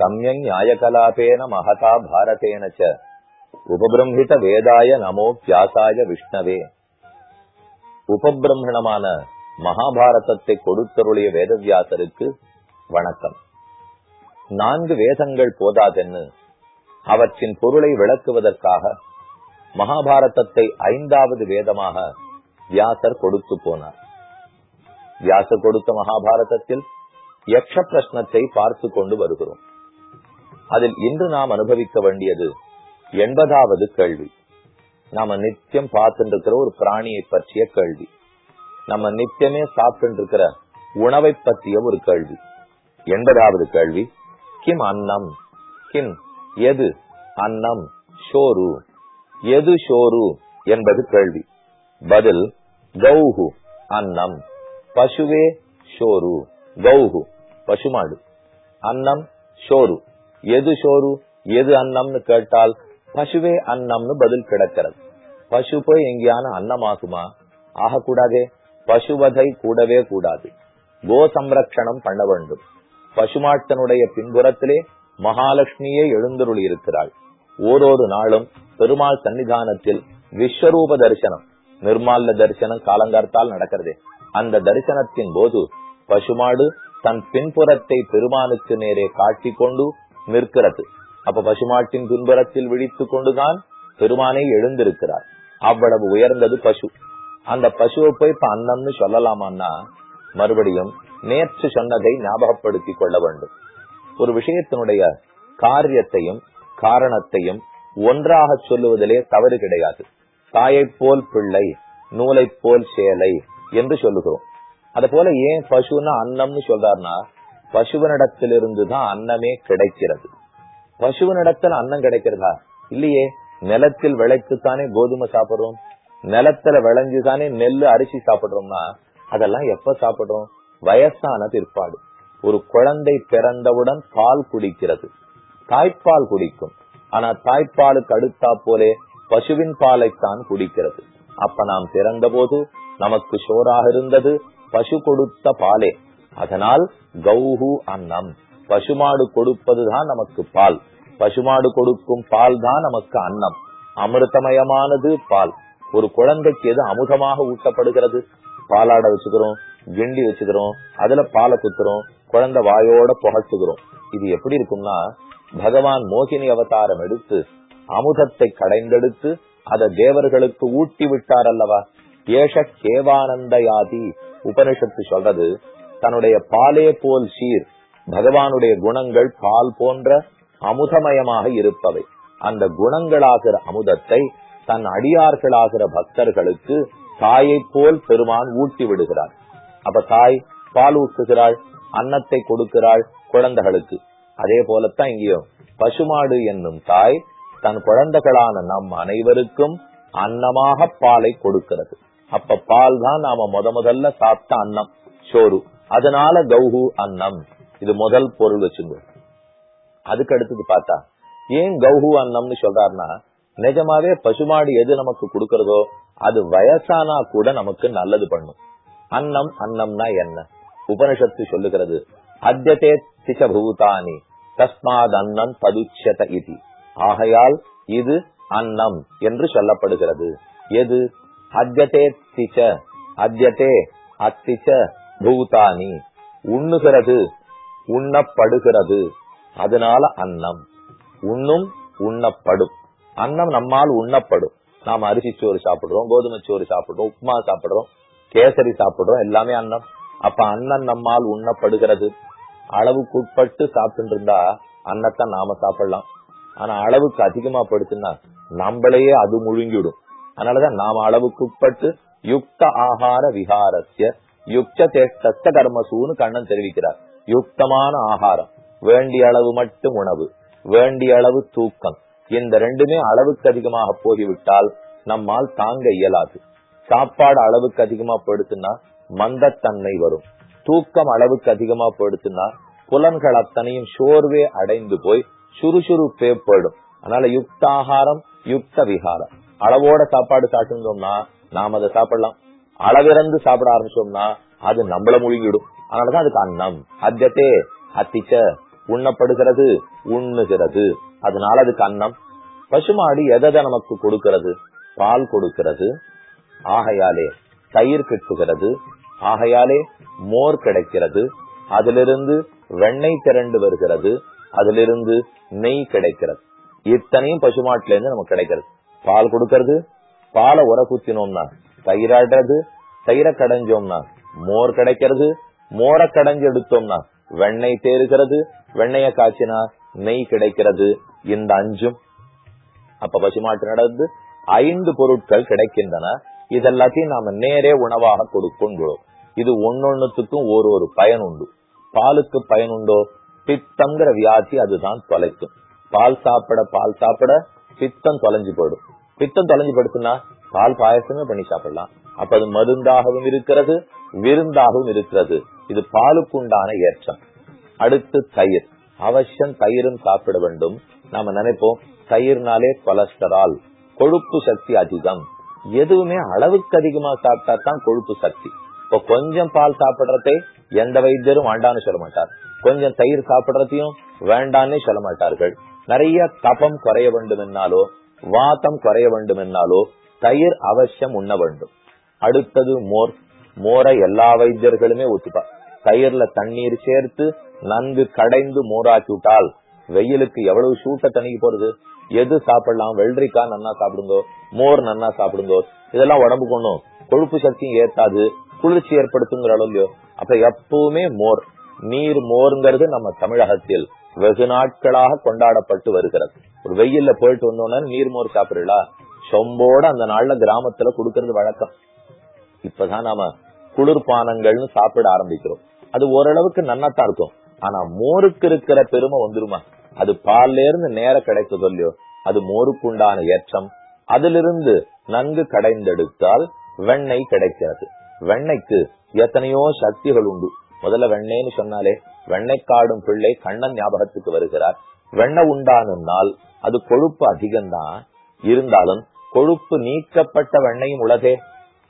சமயம் நியாயகலாபேன மகதா பாரதேனச்ச ச உபபிரம்ஹித வேதாய நமோ வியாசாய விஷ்ணவே உபபிரம்மணமான மகாபாரதத்தை கொடுத்தருளிய வேதவியாசருக்கு வணக்கம். நான்கு வேதங்கள் போதாதென்னு அவற்றின் பொருளை விளக்குவதற்காக மகாபாரதத்தை ஐந்தாவது வேதமாக வியாசர் கொடுத்து போனார். வியாசர் கொடுத்த மகாபாரதத்தில் யக்ஷ பிரஷ்னத்தை பார்த்து கொண்டு வருகிறோம். அதில் இன்று நாம் அனுபவிக்க வேண்டியது எண்பதாவது கேள்வி. நாம நித்தியம் பார்த்துட்டு இருக்கிற ஒரு பிராணியை பற்றிய கேள்வி. நம்ம நித்தியமே சாப்பிட்டு இருக்கிற உணவை பற்றிய ஒரு கேள்வி. எண்பதாவது கேள்வி. கிம் அன்னம்? கிம் எது? அன்னம் ஷோரு எது ஷோரு என்பது கேள்வி. பதில் கௌஹு அன்னம். பசுவே ஷோரு கௌஹு பசுமாடு. அன்னம் ஷோரு எது சோறு எது அன்னம்னு கேட்டால் பசுவே அன்னம்னு பதில் கிடக்கிறது. பசு போய் எங்கேயான அன்னமாகுமா? ஆகக்கூடாதே. பசுவதை கூடவே கூடாது. கோ சம்ரக்ஷணம் பண்ண வேண்டும். பசுமாட்டனுடைய பின்புறத்திலே மகாலட்சுமியே எழுந்தருளி இருக்கிறாள். ஓரொரு நாளும் பெருமாள் சன்னிதானத்தில் விஸ்வரூப தரிசனம் நிர்மால்ய தரிசனம் காலங்கார்த்தால் நடக்கிறதே. அந்த தரிசனத்தின் போது பசுமாடு தன் பின்புறத்தை பெருமானுக்கு நேரே காட்டிக்கொண்டு நிற்கிறது. அப்ப பசுமாட்டின் துன்பரத்தில் விழித்துக் கொண்டுதான் பெருமானை எழுந்திருக்கிறார். அவ்வளவு உயர்ந்தது பசு. அந்த பசுவை போய் இப்ப அன்னம்னு சொல்லலாமான்னா மறுபடியும் நேற்று சொன்னதை ஞாபகப்படுத்திக் கொள்ள வேண்டும். ஒரு விஷயத்தினுடைய காரியத்தையும் காரணத்தையும் ஒன்றாக சொல்லுவதிலே தவறு கிடையாது. தாயை போல் பிள்ளை நூலை போல் சேலை என்று சொல்லுகிறோம். அது போல ஏன் பசுன்னா அன்னம்னு சொல்றாருன்னா பசுவனிடத்திலிருந்து தான் அன்னமே கிடைக்கிறது. பசுவனிடத்தில் அன்னம் கிடைக்கிறதா? இல்லையே. நிலத்தில் விளைத்துத்தானே கோதுமை சாப்பிடுறோம். நிலத்துல விளைஞ்சுதானே நெல்லு அரிசி சாப்பிடுறோம்னா அதெல்லாம் எப்ப சாப்பிடுறோம்? வயசான பிற்பாடு. ஒரு குழந்தை பிறந்தவுடன் பால் குடிக்கிறது. தாய்ப்பால் குடிக்கும். ஆனா தாய்ப்பாலுக்கு அடுத்தா போலே பசுவின் பாலைத்தான் குடிக்கிறது. அப்ப நாம் பிறந்த போது நமக்கு சோறாக இருந்தது பசு கொடுத்த பாலே. அதனால் கௌஹு அன்னம். பசுமாடு கொடுப்பதுதான் நமக்கு பால். பசுமாடு கொடுக்கும் பால் தான் நமக்கு அன்னம். அமிர்தமயமானது பால். ஒரு குழந்தைக்கு எது அமுதமாக ஊட்டப்படுகிறது? பாலாட வச்சுக்கிறோம் கிண்டி வச்சுக்கிறோம் அதுல பாலை குத்துறோம் குழந்தை வாயோட புகட்டுகிறோம். இது எப்படி இருக்கும்னா பகவான் மோகினி அவதாரம் எடுத்து அமுதத்தை கடைந்தெடுத்து அதை தேவர்களுக்கு ஊட்டி விட்டார் அல்லவா? ஏஷ கேவானந்த யாதி உபனிஷத்து சொல்றது தன்னுடைய பாலே போல் சீர் பகவானுடைய குணங்கள் பால் போன்ற அமுதமயமாக இருப்பவை. அந்த குணங்களாகிற அமுதத்தை தன் அடியார்களாகிற பக்தர்களுக்கு தாயை போல் பெருமான் ஊட்டி விடுகிறார் அப்ப தாய் பால் ஊட்டுகிறாள் அன்னத்தை கொடுக்கிறாள் குழந்தைகளுக்கு. அதே போலத்தான் இங்கேயும் பசுமாடு என்னும் தாய் தன் குழந்தைகளான நம் அனைவருக்கும் அன்னமாக பாலை கொடுக்கிறது. அப்ப பால் தான் நாம முத முதல்ல சாப்பிட்ட அன்னம் சோறு. அதனால கௌஹு அன்னம். இது முதல் பொருள் வச்சுங்க. அதுக்கு அடுத்தது பார்த்தா ஏன் கௌஹு அன்னம்னு சொல்றாருன்னா நிஜமாவே பசுமாடு எது நமக்கு கொடுக்கறதோ அது வயசானா கூட நமக்கு நல்லது பண்ணும். அன்னம் அன்னம்னா என்ன? உபனிஷத்து சொல்லுகிறது அத்தியதே திச பூதானி தஸ்மாத் அன்னம் ததுச்சத இது. ஆகையால் இது அன்னம் என்று சொல்லப்படுகிறது. எது? அத்தியதே திச அத்தியதே அத்திச்ச பூதானி உண்ணுகிறது உண்ணப்படுகிறது. அதனால அன்னம். உண்ணும் உண்ணப்படும். அன்னம் நம்மால் உண்ணப்படும். நாம அரிசி சோறு சாப்பிடுறோம் கோதுமை சோறு சாப்பிடுறோம் உப்புமா சாப்பிடுறோம் கேசரி சாப்பிடுறோம் எல்லாமே அன்னம். அப்ப அன்னம் நம்மால் உண்ணப்படுகிறது. அளவுக்குட்பட்டு சாப்பிட்டு இருந்தா அன்னத்தை நாம சாப்பிடலாம். ஆனா அளவுக்கு அதிகமா படுத்துன்னா நம்மளையே அது முழுங்கிவிடும் அதனாலதான் நாம அளவுக்கு உட்பட்டு யுக்த ஆகார விகாரத்திய யுக்த கர்மசூன்னு கண்ணன் தெரிவிக்கிறார். யுக்தமான ஆகாரம் வேண்டிய அளவு மட்டும் உணவு வேண்டிய அளவு தூக்கம் இந்த ரெண்டுமே அளவுக்கு அதிகமாக போகிவிட்டால் நம்மால் தாங்க இயலாது. சாப்பாடு அளவுக்கு அதிகமா போயிடுச்சுன்னா மந்தத்தன்மை வரும். தூக்கம் அளவுக்கு அதிகமா போயிடுச்சுன்னா புலன்கள் அத்தனையும் சோர்வே அடைந்து போய் சுறுசுறுப்பே போயிடும். அதனால யுக்தாகாரம் யுக்த விகாரம் அளவோட சாப்பாடு சாப்பிட்டுருந்தோம்னா நாம் அதை சாப்பிடலாம். அளவிறந்து சாப்பிட ஆரம்பிச்சோம்னா அது நம்மள முழுங்கிடும். அதனாலதான் அதுக்கு அன்னம். அத்தியத்தே அத்திச்ச உண்ணப்படுகிறது உண்ணுகிறது. அதனால அதுக்கு அன்னம். பசுமாடு எதை நமக்கு கொடுக்கிறது? பால் கொடுக்கிறது. ஆகையாலே தயிர் கிட்டுகிறது. ஆகையாலே மோர் கிடைக்கிறது. அதிலிருந்து வெண்ணெய் திரண்டு வருகிறது. அதிலிருந்து நெய் கிடைக்கிறது. இத்தனையும் பசுமாட்டுல இருந்து நமக்கு கிடைக்கிறது. பால் கொடுக்கறது. பாலை உர குத்தினோம்னா தயிராடுறது தயிரை கடைஞ்சோம்னா மோர் கிடைக்கிறது மோரை கடைஞ்சு எடுத்தோம்னா வெண்ணெய் தேறுகிறது வெண்ணைய காய்ச்சினா நெய் கிடைக்கிறது இந்த அஞ்சும். அப்ப பசுமாட்டு நடந்து ஐந்து பொருட்கள் கிடைக்கின்றன. இதெல்லாத்தையும் நாம நேரே உணவாக கொடுக்கொள்கிறோம் இது ஒன்னொன்னுத்துக்கும் ஒரு ஒரு பயன் உண்டு. பாலுக்கு பயன் உண்டோ? பித்தங்கிற வியாதி அதுதான் தொலைக்கும். பால் சாப்பிட பால் சாப்பிட பித்தம் தொலைஞ்சு போயிடும். பித்தம் தொலைஞ்சு படுத்துனா பால் பாயசமே பண்ணி சாப்பிடலாம். அப்ப அது மருந்தாகவும் இருக்கிறது விருந்தாகவும் இருக்கிறது. இது பாலுக்குண்டான ஏற்றம். அடுத்து தயிர். அவசியம் தயிரும் சாப்பிட வேண்டும். நாம நினைப்போம் தயிர்னாலே கொலஸ்டரால் கொழுப்பு சக்தி அதிகம். எதுவுமே அளவுக்கு அதிகமா சாப்பிட்டா தான் கொழுப்பு சக்தி. இப்போ கொஞ்சம் பால் சாப்பிடுறதே எந்த வைத்தியரும் வேண்டான்னு சொல்ல மாட்டார். கொஞ்சம் தயிர் சாப்பிடுறதையும் வேண்டான்னு சொல்ல மாட்டார்கள். நிறைய கபம் குறைய வேண்டும் என்னாலோ வாதம் குறைய வேண்டும் என்னாலோ தயிர் அவசியம் உண்ண வேண்டும். அடுத்தது மோர். மோரை எல்லா வைத்தியர்களுமே ஒத்துப்பா தயிர்ல தண்ணீர் சேர்த்து நன்கு கடைந்து மோராக்கி விட்டால் வெயிலுக்கு எவ்வளவு சூட்ட தண்ணிக்கு போறது? எது சாப்பிடலாம்? வெள்ளரிக்காய் நன்னா சாப்பிடுங்கோ. மோர் நன்னா சாப்பிடுங்கோ. இதெல்லாம் உடம்பு கொண்டும் கொழுப்பு சக்தியும் ஏத்தாது. குளிர்ச்சி ஏற்படுத்துங்கிற அளவுலயோ அப்ப எப்பவுமே மோர். நீர் மோர்ங்கிறது நம்ம தமிழகத்தில் வெகு நாட்களாக கொண்டாடப்பட்டு வருகிறது. ஒரு வெயில்ல போயிட்டு வந்தோம்னா நீர் மோர் சாப்பிடலாம் சொம்போட அந்த நாள்ல கிராமத்துல குடுக்கறது வழக்கம். இப்பதான் நாம குளிர்பானங்கள்னு சாப்பிட ஆரம்பிக்கிறோம். அது ஓரளவுக்கு நன்னாத்தான் இருக்கும். ஆனா மோருக்கு இருக்கிற பெருமை வந்துருமா? அது பால்ல இருந்து நேர கிடைக்க இல்லையோ அது மோருக்கு உண்டான ஏற்றம். அதிலிருந்து நன்கு கடைந்தெடுத்தால் வெண்ணெய் கிடைக்கிறது வெண்ணெய்க்கு எத்தனையோ சக்திகள் உண்டு. முதல்ல வெண்ணெய்னு சொன்னாலே வெண்ணெய் காடும் பிள்ளை கண்ணன் ஞாபகத்துக்கு வருகிறார். வெண்ணெய் உண்டானால் அது கொழுப்பு அதிகம்தான். இருந்தாலும் கொழுப்பு நீக்கப்பட்ட வெண்ணையும் உலகே.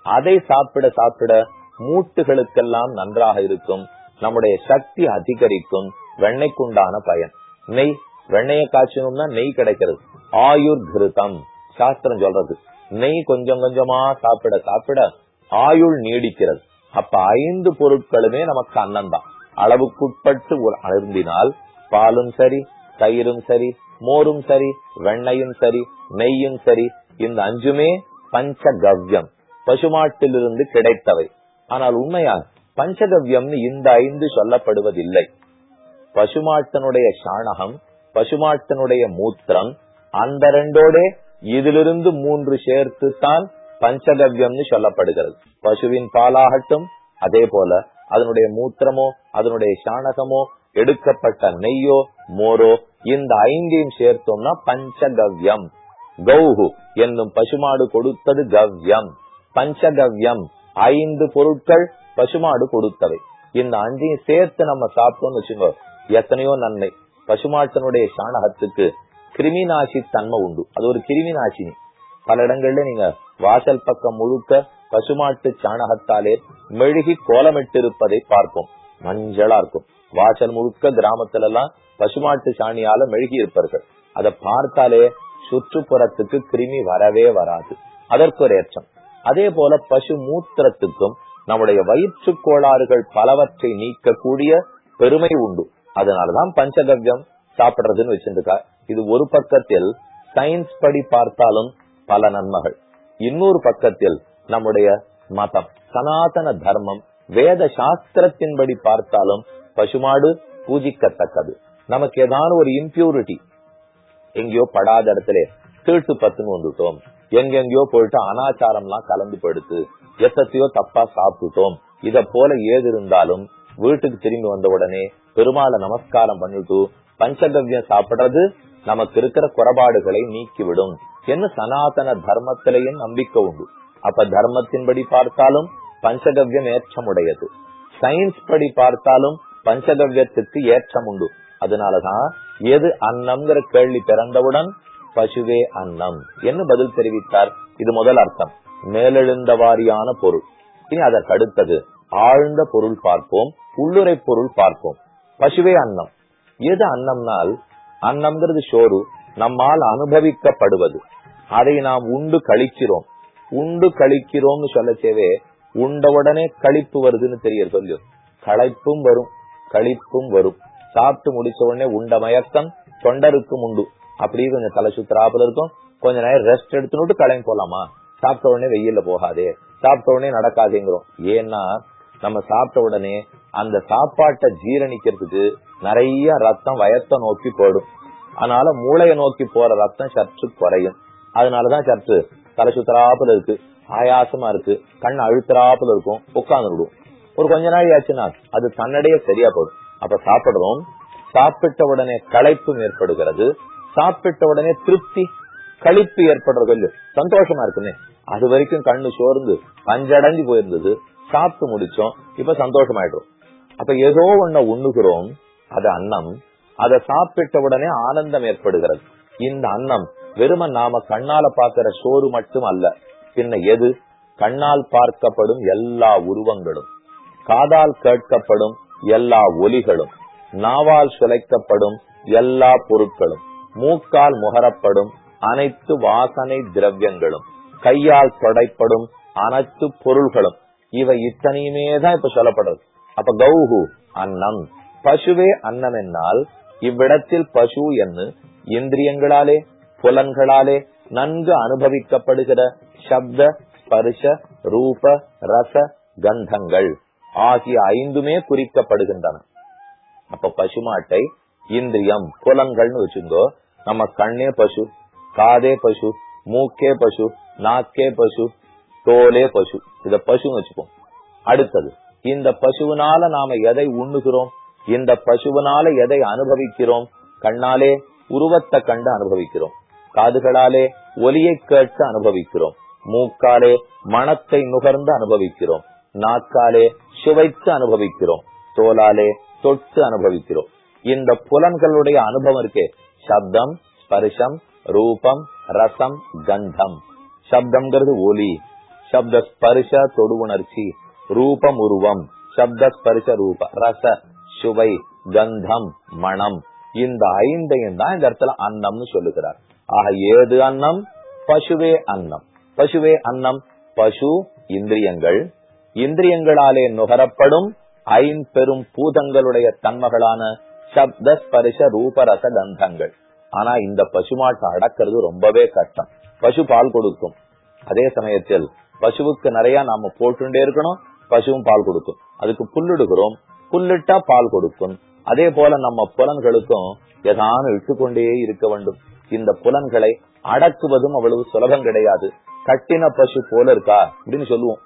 அதை சாப்பிட சாப்பிட மூட்டுகளுக்கெல்லாம் நன்றாக இருக்கும். நம்முடைய சக்தி அதிகரிக்கும். வெண்ணைக்குண்டான பயன். நெய் வெண்ணைய காய்ச்சணும்னா நெய் கிடைக்கிறது. ஆயுர் கிருதம் சாஸ்திரம் சொல்றது. நெய் கொஞ்சம் கொஞ்சமா சாப்பிட சாப்பிட ஆயுள் நீடிக்கிறது. அப்ப ஐந்து பொருட்களுமே நமக்கு அன்னம் தான் அளவுக்குட்பட்டு அருந்தினால் பாலும் சரி தயிரும் சரி மோரும் சரி வெண்ணையும் சரி நெய்யும் சரி இந்த அஞ்சுமே பஞ்சகவ்யம். பசுமாட்டிலிருந்து கிடைத்தவை. ஆனால் உண்மையா பஞ்சகவ்யம்னு இந்த ஐந்து சொல்லப்படுவதில்லை. பசுமாட்டனுடைய சாணகம் பசுமாட்டனுடைய மூத்திரம் அந்த ரெண்டோட இதிலிருந்து மூன்று சேர்த்து தான் பஞ்சகவ்யம்னு சொல்லப்படுகிறது. பசுவின் பாலாகட்டும் அதே போல அதனுடைய மூத்திரமோ அதனுடைய சாணகமோ எடுக்கப்பட்ட நெய்யோ மோரோ இந்த ஐந்தையும் சேர்த்தோம்னா பஞ்சகவ்யம். கௌஹு என்னும் பசுமாடு கொடுத்தது கவ்யம். பஞ்சகவ்யம். ஐந்து பொருட்கள் பசுமாடு கொடுத்தவை. இந்த அஞ்சையும் சேர்த்து நம்ம சாப்பிட்டோம்னு வச்சுக்கோ எத்தனையோ நன்மை. பசுமாட்டினுடைய சாணகத்துக்கு கிருமி நாசி தன்மை உண்டு. அது ஒரு கிருமி நாசினி பல இடங்கள்ல நீங்க வாசல் பக்கம் முழுக்க பசுமாட்டு சாணகத்தாலே மெழுகி கோலமிட்டிருப்பதை பார்ப்போம். மஞ்சளா இருக்கும். வாசல் முழுக்க கிராமத்துல எல்லாம் பசுமாட்டு சாணியால மெழுகி இருப்பார்கள் அதை பார்த்தாலே சுற்றுப்புறத்துக்கு கிருமி வரவே வராது. அதற்கு ஒரு ஏற்றம். அதே போல பசு மூத்திரத்துக்கும் நம்முடைய வயிற்று கோளாறுகள் பலவற்றை நீக்கக்கூடிய பெருமை உண்டு. அதனாலதான் பஞ்சகவ்யம் சாப்பிடுறதுன்னு வச்சிருக்கா இது ஒரு பக்கத்தில் சயின்ஸ் படி பார்த்தாலும் பல நன்மைகள். இன்னொரு பக்கத்தில் நம்முடைய மதம் சனாதன தர்மம் வேத சாஸ்திரத்தின்படி பார்த்தாலும் பசுமாடு பூஜிக்கத்தக்கது. நமக்கு ஏதாவது ஒரு இம்பியூரிட்டி எங்கேயோ படாத இடத்துல தீட்டு பத்துன்னு வந்துட்டோம். எங்கெங்கயோ போயிட்டு அனாச்சாரம் எல்லாம் கலந்து படுத்து எத்தத்தையோ தப்பா சாப்பிட்டுட்டோம். இத போல ஏது இருந்தாலும் வீட்டுக்கு திரும்பி வந்த உடனே பெருமாளை நமஸ்காரம் பண்ணிட்டு பஞ்சகவ்யம் சாப்பிடுறது நமக்கு இருக்கிற குறைபாடுகளை நீக்கிவிடும். என்ன சனாதன தர்மத்திலையும் நம்பிக்கை உண்டு. அப்ப தர்மத்தின்படி பார்த்தாலும் பஞ்சகவ்யம் ஏற்றமுடையது. சயின்ஸ் படி பார்த்தாலும் பஞ்சகவ்யத்துக்கு ஏற்றம் உண்டு. அதனாலதான் எது அன்னம்ங்கிற கேள்வி பிறந்தவுடன் பசுவே அன்னம். என்று பதில் தெரிவித்தார்? இது முதல் அர்த்தம். மேலெழுந்த வாரியான பொருள். இனி அதற்கு அடுத்தது ஆழ்ந்த பொருள் பார்ப்போம் உள்ளுரை பொருள் பார்ப்போம். பசுவே அன்னம். எது அன்னம்னால் அன்னம்ங்கிறது சோறு நம்மால் அனுபவிக்கப்படுவது. அதை நாம் உண்டு கழிக்கிறோம். உண்டு கழிக்கிறோம்னு சொல்லச்சேவே உண்ட உடனே கழிப்பு வருதுன்னு தெரிய சொல்லும் களைப்பும் வரும் கழிப்பும் வரும். சாப்பிட்டு முடிச்ச உடனே உண்ட மயக்கம் தொண்டருக்கும் உண்டு அப்படியே கொஞ்சம் தலை சுத்தராப்புல இருக்கும். கொஞ்ச நேரம் ரெஸ்ட் எடுத்துட்டு கடையும் போலாமா? சாப்பிட்ட உடனே வெயில்ல போகாதே. சாப்பிட்ட உடனே நடக்காதுங்கிறோம். ஏன்னா நம்ம சாப்பிட்ட உடனே அந்த சாப்பாட்டை ஜீரணிக்கிறதுக்கு நிறைய ரத்தம் வயத்தை நோக்கி போடும் அதனால மூளையை நோக்கி போற ரத்தம் சற்று குறையும். அதனாலதான் சற்று தலை சுத்தராப்புல இருக்கு. ஆயாசமா இருக்கு. கண் அழுத்தராப்புல இருக்கும். உட்கார்ந்துடும் ஒரு கொஞ்ச நாள் ஆச்சுன்னா அது தன்னடையே சரியா போடும் அப்ப சாப்பிடுறோம். சாப்பிட்ட உடனே களைப்பும் ஏற்படுகிறது. சாப்பிட்ட உடனே திருப்தி கழிப்பு ஏற்படுறது சந்தோஷமா இருக்குன்னு அது வரைக்கும் கண்ணு சோர்ந்து பஞ்சடைஞ்சு போயிருந்தது. சாப்பிட்டு முடிச்சோம். இப்ப சந்தோஷமாயிடும் அப்ப ஏதோ ஒண்ண உண்ணுகிறோம். அது அன்னம். அதை சாப்பிட்ட உடனே ஆனந்தம் ஏற்படுகிறது. இந்த அன்னம் வெறும நாம கண்ணால பாக்குற சோறு மட்டும் அல்ல. பின்ன எது? கண்ணால் பார்க்கப்படும் எல்லா உருவங்களும். காதால் கேட்கப்படும் எல்லா ஒலிகளும் நாவால் சுலைக்கப்படும் எல்லா பொருட்களும் மூக்கால் முகரப்படும் அனைத்து வாசனை திரவியங்களும் கையால் தொடைப்படும் அனைத்து பொருள்களும் இவை இத்தனையுமே தான் இப்ப சொல்லப்படுது அப்ப கௌஹு அன்னம். பசுவே அன்னம் என்னால் இவ்விடத்தில் பசு என்று இந்திரியங்களாலே புலன்களாலே நன்கு அனுபவிக்கப்படுகிற சப்த ஸ்பர்ஷ ரூப ரச கந்தங்கள். ஆகிய ஐந்துமே குறிக்கப்படுகின்றன. அப்ப பசுமாட்டை இந்திரியம் குலங்கள்னு வச்சுங்கோ நம்ம கண்ணே பசு காதே பசு மூக்கே பசு நாக்கே பசு தோலே பசு. இத பசுன்னு வச்சுப்போம். அடுத்தது இந்த பசுவினால நாம எதை உண்ணுகிறோம்? இந்த பசுவினால எதை அனுபவிக்கிறோம்? கண்ணாலே உருவத்தை கண்டு அனுபவிக்கிறோம். காதுகளாலே ஒலியை கேட்டு அனுபவிக்கிறோம். மூக்காலே மனத்தை நுகர்ந்து அனுபவிக்கிறோம். நாக்காலே சுவைத்து அனுபவிக்கிறோம். தோலாலே தொட்டு அனுபவிக்கிறோம். இந்த புலன்களுடைய அனுபவம் இருக்கே. சப்தம் ஸ்பர்ஷம் ரூபம் ரசம் கந்தம். சப்தம்ங்கிறது ஒலி. சப்த ஸ்பர்ஷ தொடு உணர்ச்சி ரூபம் உருவம். சப்த ஸ்பர்ஷ ரூப ரச சுவை கந்தம் மணம் இந்த ஐந்தையும் தான் இந்த இடத்துல அன்னம்னு சொல்லுகிறார். ஆக ஏது அன்னம்? பசுவே அன்னம். பசுவே அன்னம் பசு இந்திரியங்கள் இந்திரியங்களாலே நுகரப்படும் ஐம்பெரும் பூதங்களுடைய தன்மைகளான சப்த ஸ்பரிச ரூபரச கந்தங்கள். ஆனா இந்த பசுமாட்டை அடக்கிறது ரொம்பவே கஷ்டம். பசு பால் கொடுக்கும். அதே சமயத்தில் பசுவுக்கு நிறைய நாம போட்டுட்டே இருக்கணும் பசுவும் பால் கொடுக்கும். அதுக்கு புல்லிடுகிறோம் புல்லிட்டா பால் கொடுக்கும். அதே போல நம்ம புலன்களுக்கும் எதானும் இட்டுக்கொண்டே இருக்க வேண்டும். இந்த புலன்களை அடக்குவதும் அவ்வளவு சுலபம் கிடையாது. கட்டின பசு போல இருக்கா? அப்படின்னு சொல்லுவோம்.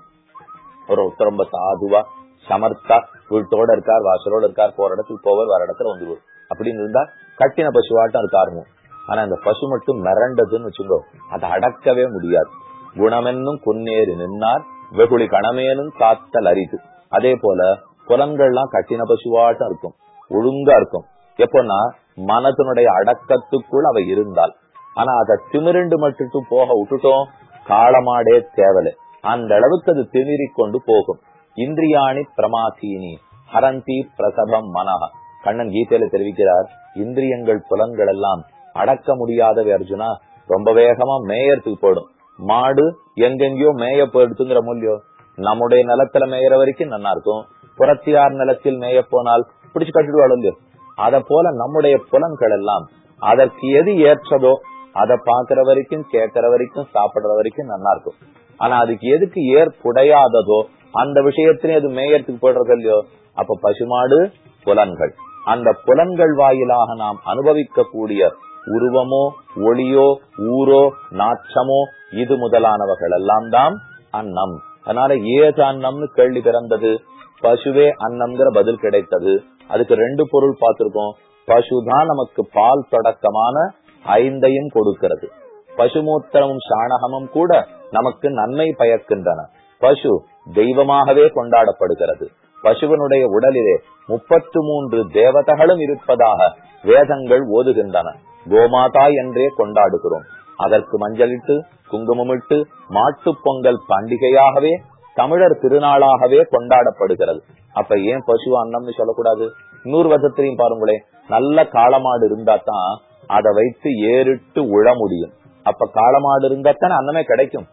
ஒரு ரொம்ப சாதுவா சமர்த்தா வீட்டோட இருக்கார் வாசலோட இருக்கார் போற இடத்துக்கு போவர் வர இடத்துல வந்துருவார். அப்படின்னு இருந்தா கட்டின பசுவாட்டம் இருக்காருங்க. ஆனா இந்த பசு மட்டும் மிரண்டதுன்னு வச்சுக்கோ அதை அடக்கவே முடியாது. குணமென்னும் குன்னேறி நின்னார் வெகுளி கணமேனும் காத்தல் அரிது. அதே போல புலன்கள்லாம் கட்டின பசுவாட்டம் இருக்கும் ஒழுங்கா இருக்கும். எப்போன்னா மனதனுடைய அடக்கத்துக்குள் அவை இருந்தால் ஆனா அதை திமிரண்டு மட்டும் போக விட்டுட்டோம் காலமாடே தேவலை. அந்த அளவுக்கு அது திமிரிக் கொண்டு போகும். இந்திரியாணி பிரமாசீனி ஹரந்தி பிரசபம் மனஹ. கண்ணன் கீதையில தெரிவிக்கிறார் இந்திரியங்கள் புலன்கள் எல்லாம் அடக்க முடியாதவை அர்ஜுனா ரொம்ப வேகமா மேயறதுக்கு போயிடும். மாடு எங்கெங்கயோ மேய போயிடுத்துங்கிற மூலியம் நம்முடைய நிலத்துல மேயற வரைக்கும் நல்லா இருக்கும். புறத்தியார் நிலத்தில் மேய போனால் பிடிச்சு கட்டிடுவாள் இல்லையோ? அத போல நம்முடைய புலன்கள் எல்லாம் அதற்கு எது ஏற்றதோ அதை பாக்குற வரைக்கும் கேட்கற வரைக்கும் சாப்பிடுற வரைக்கும் நல்லா இருக்கும். ஆனா அதுக்கு எதுக்கு ஏற்புடையாததோ அந்த விஷயத்திலே அது மேயத்துக்கு போடுறது இல்லையோ? அப்ப பசுமாடு புலன்கள். அந்த புலன்கள் வாயிலாக நாம் அனுபவிக்கக்கூடிய உருவமோ ஒளியோ ஊரோ நாச்சமோ இது முதலானவர்கள் எல்லாம் தான் அன்னம். அதனால ஏது அன்னம்னு கேள்வி பிறந்தது? பசுவே அன்னம்ங்கிற பதில் கிடைத்தது. அதுக்கு ரெண்டு பொருள் பார்த்திருக்கோம். பசுதான் நமக்கு பால் தொடக்கமான ஐந்தையும் கொடுக்கிறது. பசுமூத்திரமும் சாணகமும் கூட நமக்கு நன்மை பயக்கின்றன. பசு தெய்வமாகவே கொண்டாடப்படுகிறது. பசுவனுடைய உடலிலே முப்பத்து மூன்று தேவதைகளும் இருப்பதாக வேதங்கள் ஓதுகின்றன. கோமாதா என்றே கொண்டாடுகிறோம். அதற்கு மஞ்சளிட்டு குங்குமமிட்டு மாட்டு பொங்கல் பண்டிகையாகவே தமிழர் திருநாளாகவே கொண்டாடப்படுகிறது. அப்ப ஏன் பசு அன்னம்னு சொல்லக்கூடாது? நூறு வருஷத்திலையும் பாருங்களேன் நல்ல காளமாடு இருந்தா தான் அதை வைத்து ஏறிட்டு உழ முடியும். அப்ப காளமாடு இருந்தா தானே அன்னமே கிடைக்கும்.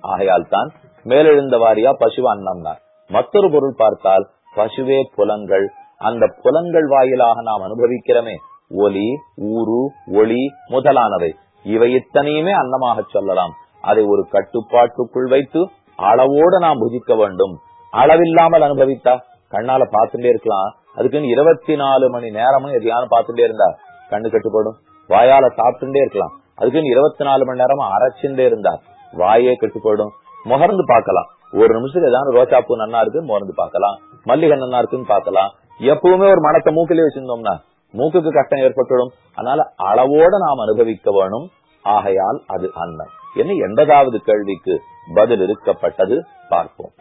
ஆகையால் தான் மேலெழுந்த வாரியா பசு அன்னம்னா மற்றொரு பொருள் பார்த்தால் பசுவே புலங்கள் அந்த புலங்கள் வாயிலாக நாம் அனுபவிக்கிறோமே. ஒலி ஊரு ஒளி முதலானவை. இவை இத்தனையுமே அன்னமாக சொல்லலாம். அதை ஒரு கட்டுப்பாட்டுக்குள் வைத்து அளவோடு நாம் புதிக்க வேண்டும். அளவில்லாமல் அனுபவித்தா? கண்ணால பார்த்துட்டே இருக்கலாம். அதுக்குன்னு இருபத்தி நாலு மணி நேரமும் எதையானு பார்த்துட்டே இருந்தா கண்ணு கட்டுப்படும் வாயால சாப்பிட்டுட்டே இருக்கலாம். அதுக்குன்னு இருபத்தி நாலு மணி நேரமும் அரைச்சுட்டே இருந்தா வாயே கட்டுப்படும் முகர்ந்து பார்க்கலாம். ஒரு நிமிஷத்துல ஏதாவது ரோசாப்பூ நன்னா இருக்குன்னு முகர்ந்து பார்க்கலாம். மல்லிகை நன்னா இருக்குன்னு பார்க்கலாம். எப்பவுமே ஒரு மனத்தை மூக்கிலே வச்சிருந்தோம்னா மூக்குக்கு கஷ்டம் ஏற்பட்டுடும் அதனால அளவோட நாம் அனுபவிக்க வேணும். ஆகையால் அது அன்னம். என்ன எண்பதாவது கேள்விக்கு பதில் இருக்கப்பட்டது பார்ப்போம்.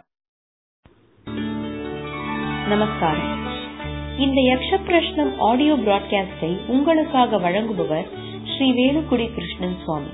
நமஸ்காரம். இந்த யக்ஷ பிரஷ்னம் ஆடியோ பிராட்காஸ்டை உங்களுக்காக வழங்குபவர் ஸ்ரீ வேலுக்குடி கிருஷ்ணன் சுவாமி.